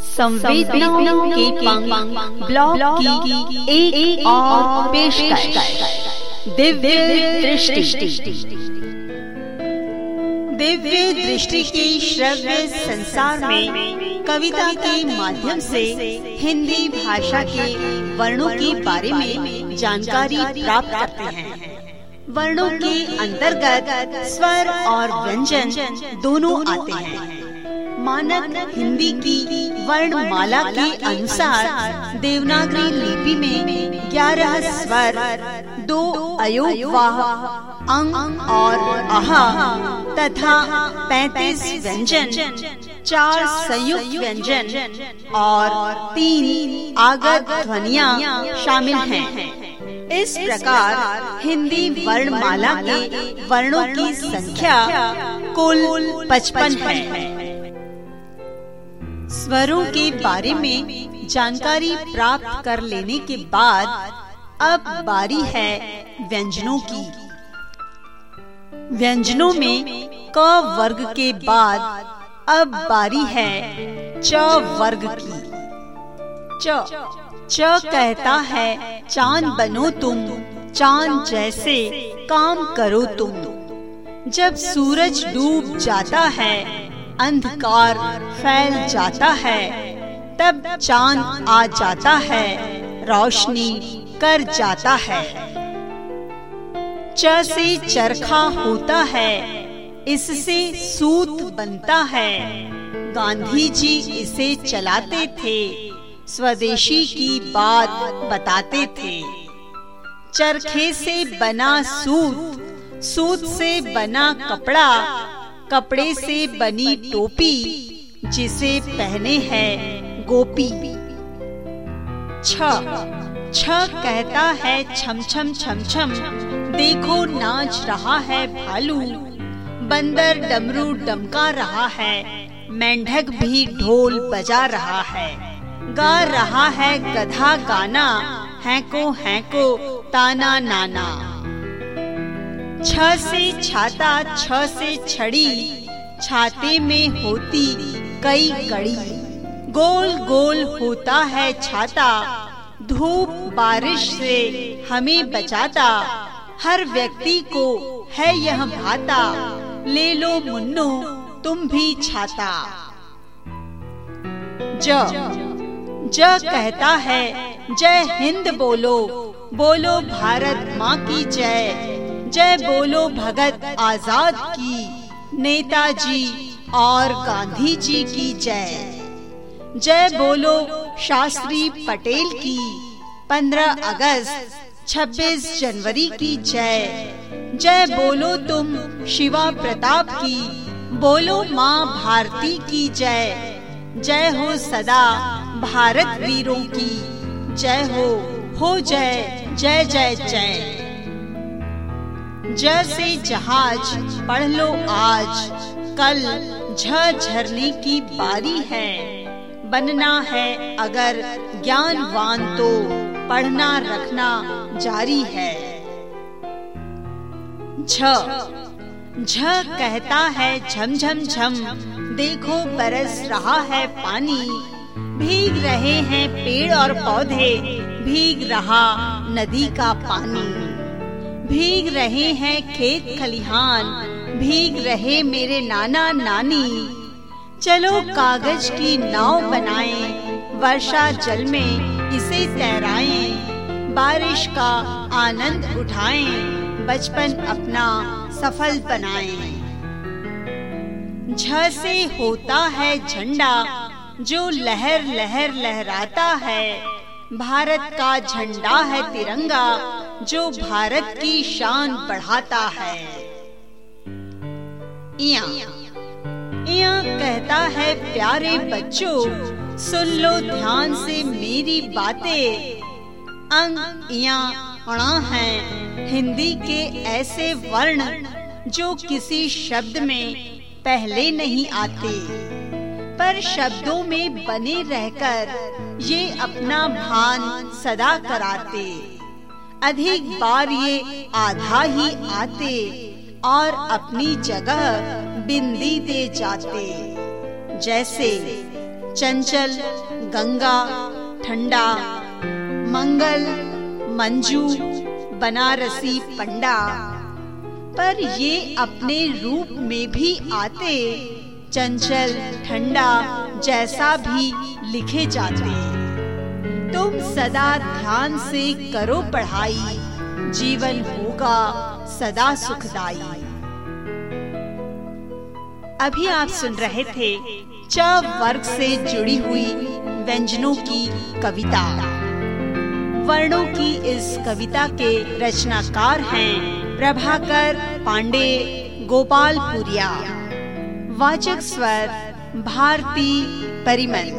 संवेदनाओं के ब्लॉग की एक, और दिव्य दृष्टि। दिव्य दृष्टि के श्रव्य संसार में कविता के माध्यम से हिंदी भाषा के वर्णों के बारे में जानकारी प्राप्त करते हैं। वर्णों के अंतर्गत स्वर और व्यंजन दोनों आते हैं। मानक हिंदी की वर्णमाला के अनुसार देवनागरी लिपि में ग्यारह स्वर, दो अयोगवाह, अंग और आहा तथा पैतीस व्यंजन, चार संयुक्त व्यंजन और तीन आगत ध्वनिया शामिल हैं। इस प्रकार हिंदी वर्णमाला के वर्णों की संख्या कुल पचपन है स्वरों के बारे में जानकारी प्राप्त कर लेने के बाद अब बारी है व्यंजनों की। व्यंजनों में क वर्ग के बाद अब बारी है च वर्ग की। च। च कहता है चाँद बनो तुम चाँद जैसे काम करो तुम। जब सूरज डूब जाता है अंधकार फैल जाता है, तब चाँद आ जाता है, रोशनी कर जाता है। च से चरखा होता है इससे सूत बनता है। गांधी जी इसे चलाते थे, स्वदेशी की बात बताते थे। चरखे से बना सूत सूत से बना कपड़ा कपड़े से बनी टोपी जिसे पहने हैं गोपी। छ। छ। कहता है छम छम छम छम देखो नाच रहा है भालू बंदर डमरू डमका रहा है मेंढक भी ढोल बजा रहा है गा रहा है गधा गाना है को है को ताना नाना। छ से छाता, छ से छड़ी, छाते में होती कई कड़ी। गोल गोल होता है छाता, धूप बारिश से हमें बचाता। हर व्यक्ति को है यह भाता, ले लो मुन्नो, तुम भी छाता। ज ज कहता है, जय हिंद बोलो बोलो भारत माँ की जय। जय बोलो भगत आज़ाद की। नेताजी और गांधी जी की जय। जय बोलो शास्त्री पटेल की। 15 अगस्त 26 जनवरी की जय। जय बोलो तुम शिवा प्रताप की। बोलो माँ भारती की जय। जय हो सदा भारत वीरों की। जय हो हो जय जय जय जय। जैसे जहाज़, पढ़ लो आज। कल झरने की बारी है। बनना है अगर ज्ञानवान तो पढ़ना रखना जारी है। झ। झ कहता है झम झम झम, देखो बरस रहा है पानी। भीग रहे हैं पेड़ और पौधे, भीग रहा नदी का पानी। भीग रहे हैं खेत खलिहान, भीग रहे मेरे नाना नानी। चलो कागज़ की नाव बनाएँ, वर्षा जल में इसे तैराएँ, बारिश का आनंद उठाएँ, बचपन अपना सफल बनाएँ। झ से होता है झंडा, जो लहर लहर लहराता है। भारत का झंडा है तिरंगा जो भारत की शान बढ़ाता है। इया। इया कहता है, प्यारे बच्चों, सुन लो ध्यान से मेरी बातें। अंग इया अणा है, हिंदी के ऐसे वर्ण जो किसी शब्द में पहले नहीं आते। पर शब्दों में बने रहकर ये अपना भान सदा कराते। अधिक बार ये आधा ही आते और अपनी जगह बिंदी दे जाते। जैसे चंचल, गंगा, ठंडा, मंगल, मंजू, बनारसी पंडा। पर ये अपने रूप में भी आते, चंचल, ठंडा जैसा भी लिखे जाते। तुम सदा ध्यान से करो पढ़ाई, जीवन होगा सदा सुखदाई। अभी आप सुन रहे थे च वर्ग से जुड़ी हुई व्यंजनों की कविता। वर्णों की इस कविता के रचनाकार हैं प्रभाकर पांडे गोपालपुरिया वाचक स्वर, भारती परिमल।